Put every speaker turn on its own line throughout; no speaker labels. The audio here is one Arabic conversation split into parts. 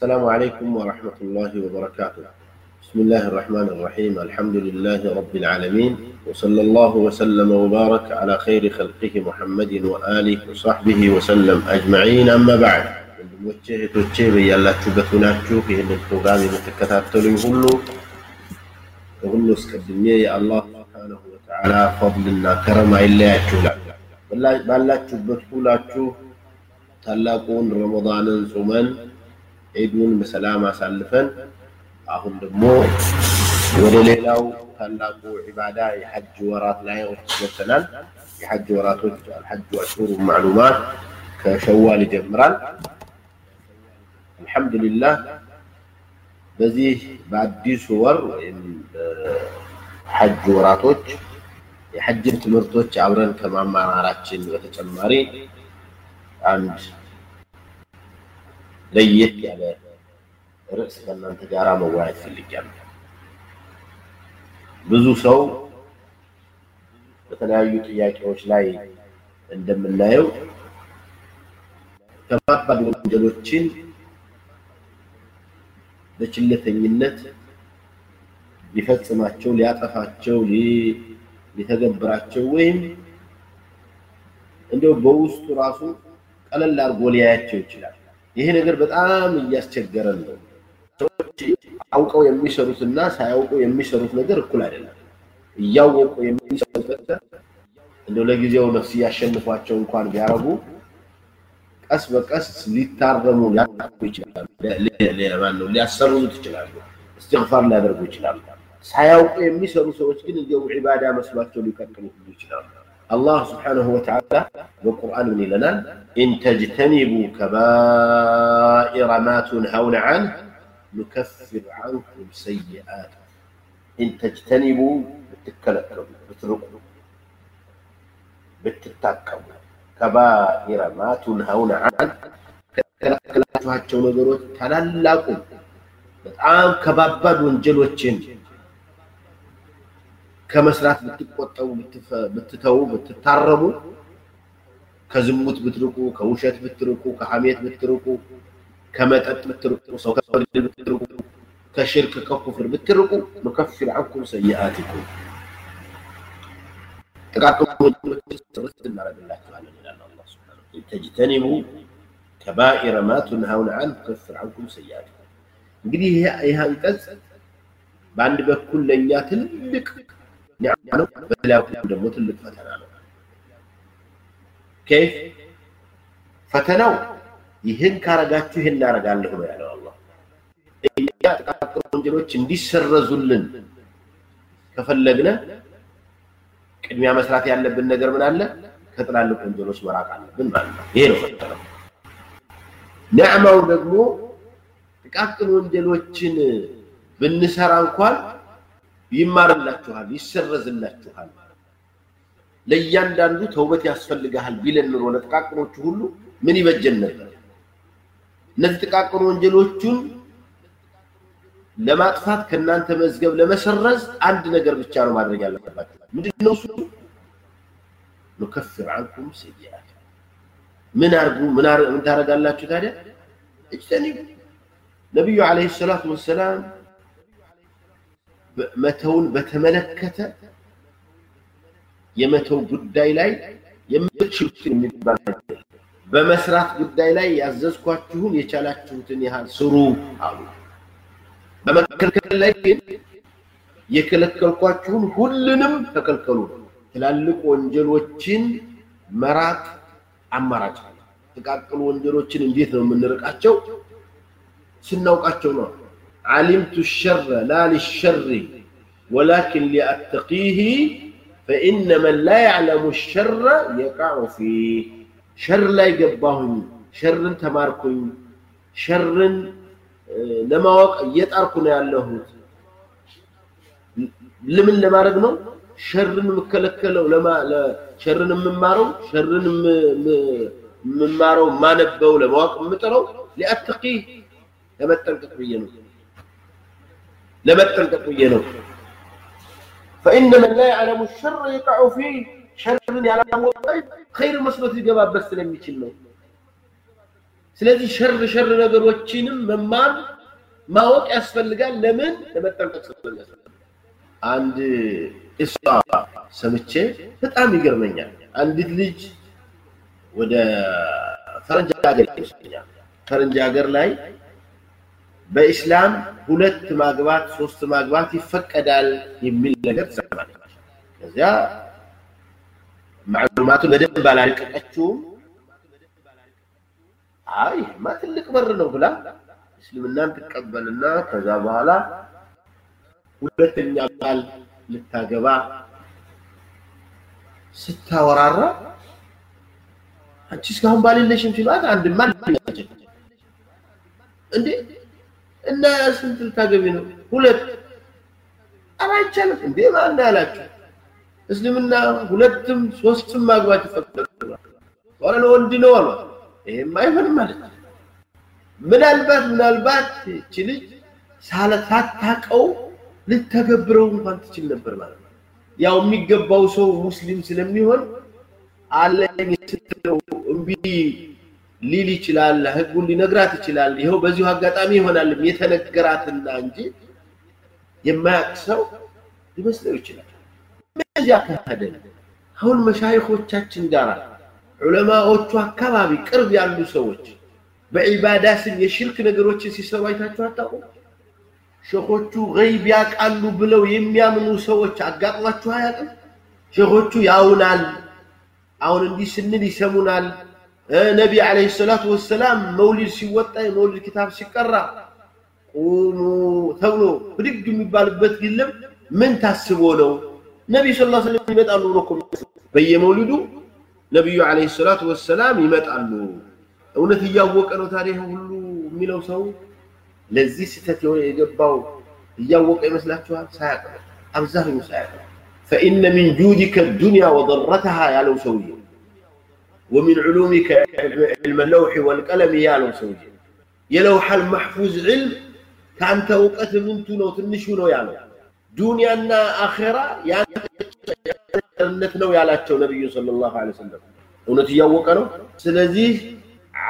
السلام عليكم ورحمة الله وبركاته. بسم الله الرحمن الرحيم. الحمد لله رب العالمين وصلى الله وسلم وبارك على خير خلقه محمد وآله وصحبه وسلم أجمعين. أما بعد وجهه توجه بي الله تبثنا تشوفه للتقابي متكتاب تلو يقولوا يقولوا سكدمي يا الله سبحانه وتعالى فضلنا كرم إلا يتشوف بالله تبثنا تشوف تلاقون رمضان سمن ዒዱን በሰላም አሳልፈን አሁን ደግሞ ወደ ሌላው ታላቁ ዒባዳ የሐጅ ወራት ላይ ወጥተናል። የሐጅ ወራቶች አልሐጅ አሽሁሩ ማዕሉማት ከሸዋል ይጀምራል። አልሐምዱሊላህ በዚህ በአዲሱ ወር ወይም ሐጅ ወራቶች የሐጅን ትምህርቶች አብረን ከማማራችን በተጨማሪ አንድ ለየት ያለ ርዕስ ከእናንተ ጋር መወያየት ፈልጊያለሁ። ብዙ ሰው በተለያዩ ጥያቄዎች ላይ እንደምናየው ከባባድ ወንጀሎችን በችለተኝነት ሊፈጽማቸው፣ ሊያጠፋቸው፣ ሊተገብራቸው ወይም እንዲያው በውስጡ ራሱ ቀለል አድርጎ ሊያያቸው ይችላል። ይሄ ነገር በጣም እያስቸገረን ነው። ሰዎች አውቀው የሚሰሩትና ሳያውቁ የሚሰሩት ነገር እኩል አይደለም። እያወቁ የሚሰሩት ነገር እንደው ለጊዜው ነፍስ እያሸንፏቸው እንኳን ቢያረጉ ቀስ በቀስ ሊታረሙ ሊያደርጉ ይችላሉ። ሊያሰሩት ይችላሉ። እስትግፋር ሊያደርጉ ይችላሉ። ሳያውቁ የሚሰሩ ሰዎች ግን እንዲያው ዒባዳ መስሏቸው ሊቀጥሉ ይችላሉ። አላህ ስብሓነሁ ወተዓላ በቁርአን ምን ይለናል? ኢን ተጅተኒቡ ከባኢረ ማ ቱንሀውነ ዐንህ ኑከፍር ዐንኩም ሰይአት ኢን ተጅተኒቡ ብትከለከሉ፣ ብትርቁ፣ ብትታቀሙ ከባኢረ ማ ቱንሀውነ ዐንህ ከተከለከላችኋቸው ነገሮች ታላላቁ በጣም ከባባድ ወንጀሎችን ከመስራት ብትቆጠቡ ብትተዉ ብትታረሙ ከዝሙት ብትርቁ ከውሸት ብትርቁ ከሐሜት ብትርቁ ከመጠጥ ብትርቁ ሰው ከመግደል ብትርቁ ከሽርክ ከኩፍር ብትርቁ ኑከፍር ዐንኩም ሰይአቲኩም ጥቃቅን ወንጀሎችን እናደርግላችኋለን ይላል አላህ ሱብሓነሁ ተጅተኒቡ ከባኢረ ማ ቱንሀውነ ዐንሁ ኑከፍር ዐንኩም ሰይአቲኩም እንግዲህ ይህ አንቀጽ በአንድ በኩል ለእኛ ትልቅ ኒዕማ ነው፣ በሌላ በኩል ደግሞ ትልቅ ፈተና ነው። ከይፍ ፈተናው ይህን ካረጋችሁ ይህን እናደርጋለሁ ነው ያለው አላህ። እኛ ጥቃቅን ወንጀሎች እንዲሰረዙልን ከፈለግነ ቅድሚያ መስራት ያለብን ነገር ምን አለ? ከትላልቅ ወንጀሎች መራቅ አለብን ማለት ነው። ይሄ ነው ፈተናው። ኒዕማው ደግሞ ጥቃቅን ወንጀሎችን ብንሰራ እንኳን ይማርላችኋል፣ ይሰረዝላችኋል። ለእያንዳንዱ ተውበት ያስፈልግሃል ቢለን ኑሮ ለጥቃቅኖቹ ሁሉ ምን ይበጀን ነበር? እነዚህ ጥቃቅን ወንጀሎቹን ለማጥፋት ከእናንተ መዝገብ ለመሰረዝ አንድ ነገር ብቻ ነው ማድረግ ያለባችሁ። ምንድን ነው እሱ? ኑከፍር ዐንኩም ሰይአት ምን አርጉ? ምን ታደርጋላችሁ ታዲያ? እጅተኒቡ ነቢዩ ዓለይሂ ሰላቱ ወሰላም መተውን በተመለከተ የመተው ጉዳይ ላይ የምትችሉት የሚባል በመስራት ጉዳይ ላይ ያዘዝኳችሁን የቻላችሁትን ያህል ስሩ አሉ። በመከልከል ላይ ግን የከለከልኳችሁን ሁሉንም ተከልከሉ። ትላልቅ ወንጀሎችን መራቅ አማራጭ አለ። ጥቃቅን ወንጀሎችን እንዴት ነው የምንርቃቸው? ስናውቃቸው ነው። علمت الشر لا للشر ولكن لأتقيه فإن من لا يعلم الشر يقع فيه. شر لا يقباهني شر تماركني شر آه، لما وقع يتأركنا الله لمن لما رقنا شر مكلكل ولما لا شر من مارو شر من مارو ما نبو لما وقع مترو لأتقيه. لما التنقط بينه ለመጠንቀቅ ብዬ ነው። ፈኢነ መን ላ ያዕለሙ ሸረ የቃዑ ፊህ ሸርን ያላወቀ ኸይር መስሎት ሊገባበት ስለሚችል ነው። ስለዚህ ሸር ሸር ነገሮችንም መማር ማወቅ ያስፈልጋል። ለምን? ለመጠንቀቅ ስለሚያስፈልግ። አንድ እሷ ሰምቼ በጣም ይገርመኛል። አንዲት ልጅ ወደ ፈረንጅ ሀገር ይመስለኛል ፈረንጅ ሀገር ላይ በኢስላም ሁለት ማግባት ሶስት ማግባት ይፈቀዳል የሚል ነገር ትሰማለች። ከዚያ ማዕሉማቱን በደንብ አላልቀቀችውም። አይ ማ ትልቅ በር ነው ብላ እስልምናን ትቀበልና ከዛ በኋላ ሁለተኛ ባል ልታገባ ስታወራራ አንቺ እስካሁን ባል የለሽም ሲሏት አንድማ እንዴ እና ስንት ልታገቢ ነው? ሁለት ኧረ አይቻልም እንዴ ማን ያላችሁ? እስልምና ሁለትም ሶስትም ማግባት ይፈቀዳል። ወረ ለወንድ ነው አሉ። ይሄም አይሆንም ማለት ምናልባት ምናልባት እቺ ልጅ ሳታውቀው ልተገብረው እንኳን ትችል ነበር ማለት ነው። ያው የሚገባው ሰው ሙስሊም ስለሚሆን አለኝ ስትለው እምቢ ሊል ይችላል። ህጉን ሊነግራት ይችላል። ይኸው በዚሁ አጋጣሚ ይሆናል የተነገራትና እንጂ የማያውቅ ሰው ሊመስለው ይችላል። በዚህ አካሄደ አሁን መሻይኾቻችን ጋር ዑለማዎቹ አካባቢ ቅርብ ያሉ ሰዎች በዒባዳ ስም የሽርክ ነገሮችን ሲሰሩ አይታችሁ አታውቁም? ሼኾቹ ገይብ ያውቃሉ ብለው የሚያምኑ ሰዎች አጋጥሟችሁ አያውቅም? ሼኾቹ ያውናል፣ አሁን እንዲህ ስንል ይሰሙናል። نبي عليه الصلاة والسلام مولد سيوطا مولد الكتاب سيقرا قوموا ثولوا برق مبال بتقلم من تاسبونه نبي صلى الله عليه وسلم يمتعلوا لكم بي مولدوا نبي عليه الصلاة والسلام يمتعلوا ونتي يوك أنو تاريخ هلو ملو سو لذي ستة يوني يقباو يوك أمسلات شوال سايق أبزاهم سايق فإن من جودك الدنيا وضرتها يا لو سويه ወሚን ዑሉሚከ ዕልመ ለውሒ ወልቀለም ያለው ሰውዬ የለውሐል መሕፉዝ ዕልም ከአንተ እውቀት ምንቱ ነው ትንሹ ነው ያለው ዱንያና አኼራ ያንተነት ነው ያላቸው ነቢዩ ሰለላሁ ዐለይሂ ወሰለም እውነት እያወቀ ነው። ስለዚህ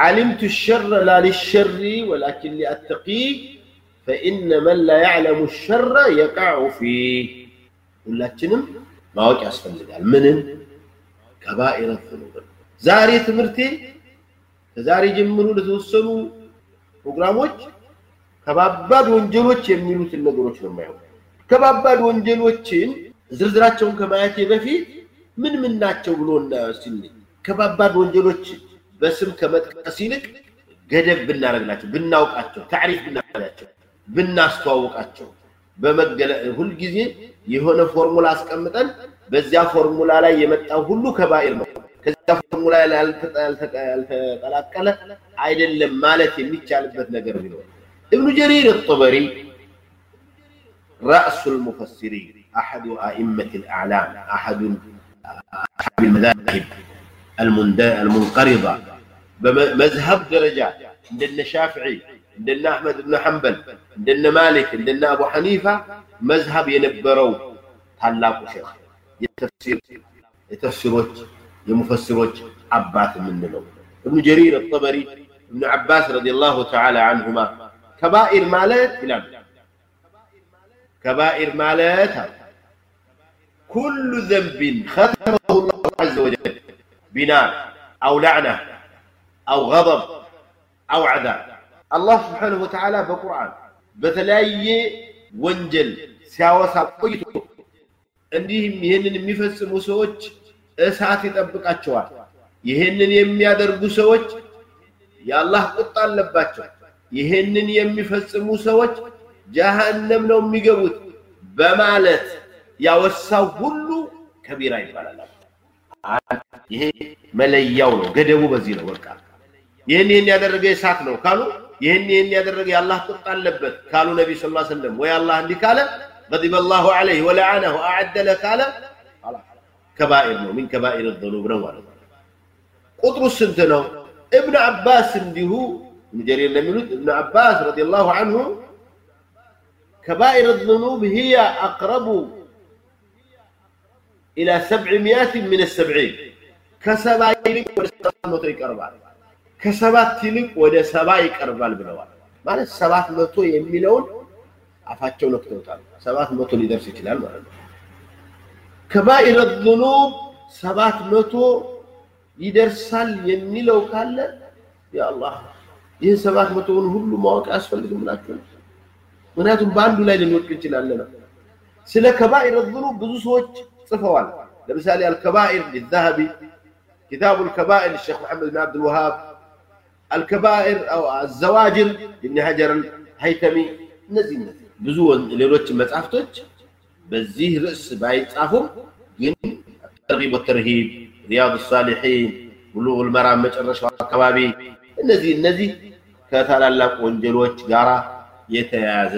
ዓሊምቱ ሸረ ላ ሊሸሪ ወላኪን ሊአተቂ ፈኢነ መን ላ ያዕለሙ ሸረ የቃዑ ፊህ። ሁላችንም ማወቅ ያስፈልጋል። ምንን ከባኢረ ዙኑብ። ዛሬ ትምህርቴ ከዛሬ ጀምሮ ለተወሰኑ ፕሮግራሞች ከባባድ ወንጀሎች የሚሉትን ነገሮች ነው የማየው። ከባባድ ወንጀሎችን ዝርዝራቸውን ከማየቴ በፊት ምን ምን ናቸው ብሎ እናስል ከባባድ ወንጀሎች በስም ከመጥቀስ ይልቅ ገደብ ብናደርግላቸው፣ ብናውቃቸው፣ ታሪፍ ብናደርጋቸው፣ ብናስተዋውቃቸው በመገለ ሁልጊዜ የሆነ ፎርሙላ አስቀምጠን በዚያ ፎርሙላ ላይ የመጣው ሁሉ ከባኢር ነው። ከዚያ ፎርሙላ ላይ ያልተቀላቀለ አይደለም ማለት የሚቻልበት ነገር ቢኖር ابن جرير الطبري رأس المفسرين أحد أئمة الأعلام أحد أصحاب المذاهب المنقرضة بمذهب درجات عندنا الشافعي عندنا أحمد بن حنبل عندنا مالك عندنا أبو حنيفة مذهب ينبروا ታላቁ ሼክ የተፍሲር የተፍሲሮች يمفسروج عباس من له ابن جرير الطبري ابن عباس رضي الله تعالى عنهما كبائر مالات كبائر مالات كل ذنب ختمه الله عز وجل بناء أو لعنة أو غضب أو عذاب الله سبحانه وتعالى في القرآن بثلاي ونجل سياوسا قيته عندهم يهنن مفسر وسوج እሳት ይጠብቃቸዋል። ይህንን የሚያደርጉ ሰዎች የአላህ ቁጣ አለባቸው። ይህንን የሚፈጽሙ ሰዎች ጀሃነም ነው የሚገቡት በማለት ያወሳው ሁሉ ከቢራ ይባላል። ይሄ መለያው ነው፣ ገደቡ በዚህ ነው። በቃ ይህን ይህን ያደረገ እሳት ነው ካሉ፣ ይህን ይህን ያደረገ የአላህ ቁጣ አለበት ካሉ ነቢ ስ ሰለም ወይ አላህ እንዲህ ካለ ገዲበ አላሁ ዐለይህ ወለዓነሁ አዐደለ ካለ كبائر ነው من كبائر الذنوب ነው ማለት ነው። ቁጥሩ ስንት ነው? ابن عباس እንዲሁ ابن جرير እንደሚሉት ابن عباس رضي الله عنه كبائر الذنوب هي أقرب إلى سبعمائة من السبعين كسبع ይልቅ ወደ ሰባት መቶ ይቀርባል። ከሰባት ይልቅ ወደ ሰባ ይቀርባል ብለዋል። ማለት ሰባት መቶ የሚለውን አፋቸው ነክተውታል። ሰባት መቶ ሊደርስ ይችላል ማለት ነው። ከባኢረ ዙኑብ ሰባት መቶ ይደርሳል የሚለው ካለ የአላህ ይህ ሰባት መቶውን ሁሉ ማወቅ አያስፈልግም ብላችሁ ነው። ምክንያቱም በአንዱ ላይ ልንወድቅ እንችላለን። ስለ ከባኢረ ዙኑብ ብዙ ሰዎች ጽፈዋል። ለምሳሌ አልከባኢር ሊዛሀቢ كتاب الكبائر للشيخ محمد بن عبد الوهاب الكبائر او الزواجر لابن حجر الهيثمي እነዚህ እነዚህ ብዙ ሌሎች መጽሐፍቶች በዚህ ርዕስ ባይጻፉም ግን ተርሂብ ወተርሂብ ሪያድ ሳሊሒን ብሉግ ልመራም መጨረሻው አካባቢ እነዚህ እነዚህ ከታላላቅ ወንጀሎች ጋር የተያያዘ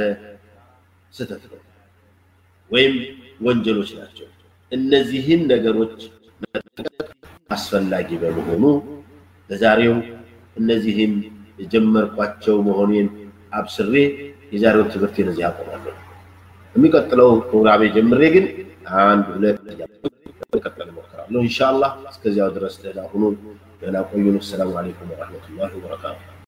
ስህተት ነው ወይም ወንጀሎች ናቸው። እነዚህን ነገሮች መጠንቀቅ አስፈላጊ በመሆኑ ለዛሬው እነዚህን የጀመርኳቸው መሆኔን አብስሬ የዛሬውን ትምህርት እዚህ አቆማለሁ። የሚቀጥለው ፕሮግራሜ ጀምሬ ግን አንድ ሁለት መቀጠል እሞክራለሁ ኢንሻአላህ። እስከዚያው ድረስ ደህና ሁኑ፣ ደህና ቆዩን። ሰላም አለይኩም ወረሕመቱላሂ ወበረካቱ።